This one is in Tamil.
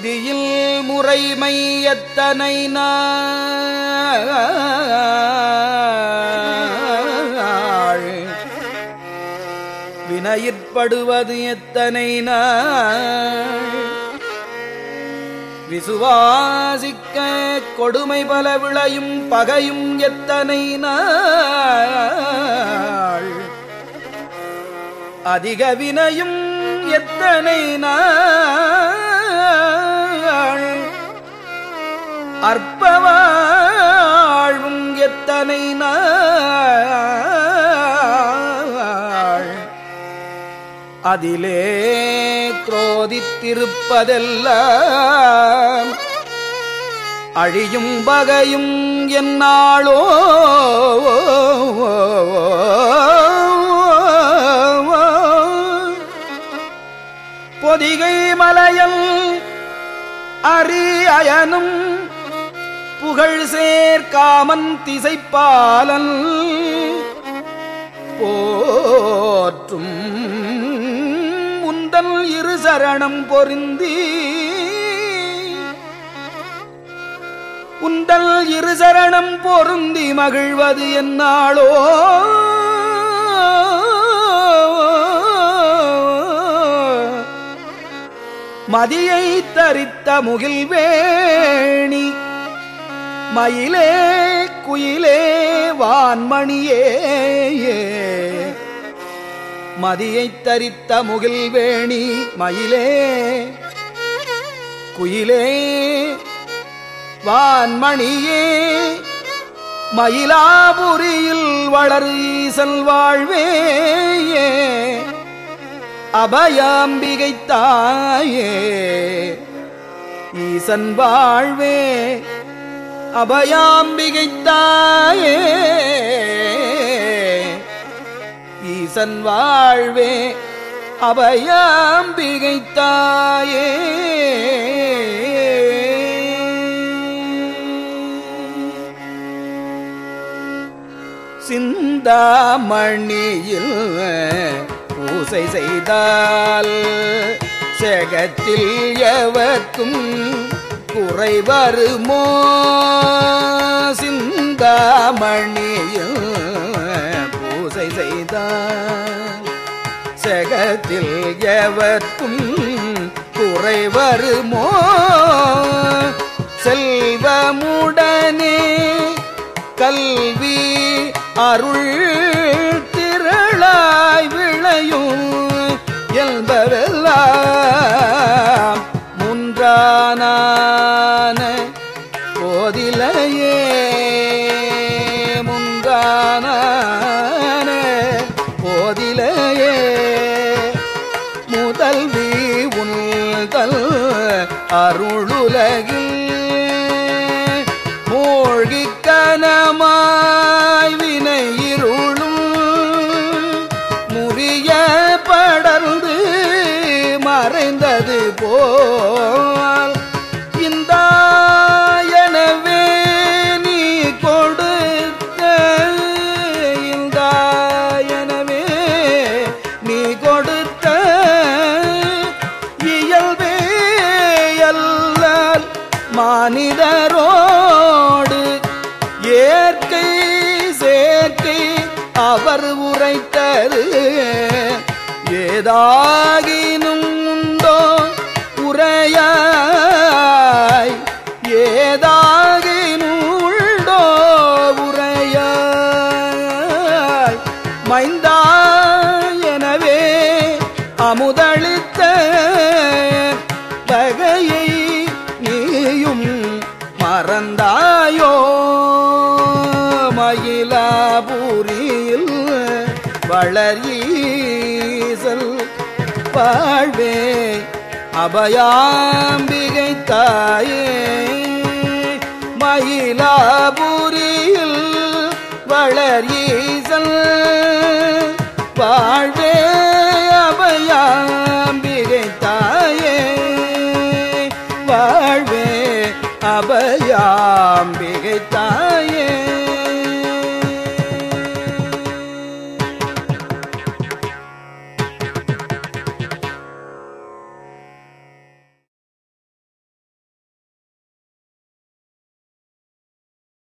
விதியில் முறைமை எத்தனை நாள்? வினையிற்படுவது எத்தனை நாள்? விசுவாசிக்க கொடுமை பல விளையும் பகையும் எத்தனை நாள்? அதிக வினையும் எத்தனை நாள்? அற்பவாழ்வும் எத்தனை நாள்? அதிலே குரோதித்திருப்பதெல்லாம் அழியும் பகையும் என்னாளோ பொதிகை மலையல் அரி அயனும் புகழ் சேர்க்காமன் திசைப்பாலன் போற்றும் முந்தல் இரு சரணம் பொருந்தி. உந்தல் இரு சரணம் பொருந்தி மகிழ்வது என்னாளோ மதியை தரித்த முகில் வேணி மயிலே குயிலே வான்மணியே மதியைத் தரித்த முகில்வேணி மயிலே குயிலே வான்மணியே. மயிலாபுரியில் வளர் ஈசல் வாழ்வேயே அபயாம்பிகை தாயே ஈசன் வாழ்வே. அபயாம்பிகைத்தாயே. ஈசன் வாழ்வே அபயாம்பிகைத்தாயே. சிந்தாமணியில் பூசை செய்தால் செகத்தில் எவர்க்கும் குறை வருமோ? சிந்தாமணியில் பூசை செய்தால் செகத்தில் எவர்க்கும் குறை வருமோ? செல்வமுடனே கல்வி அருள் முன்றான போதிலையே முன்றான போதிலையே முதல்வி உள்தல் அருளுலகில் மூழ்கிக்கனமா அவர் உரைத்தது ஏதாகினும் உண்டோ உரையாய்? ஏதாகினும் உண்டோ உரையாய்? மைந்தா எனவே அமுதளித்த வகையை நீயும் மறந்தாயோ? மயிலாபுரி வளரீசல் வாழ்வே அபயாம்பிகை தாயே. மயிலாபுரியில் வளரீசல் வாழ்வே அபயாம்பிகை தாயே. வாழ்வே அபயாம்பிகை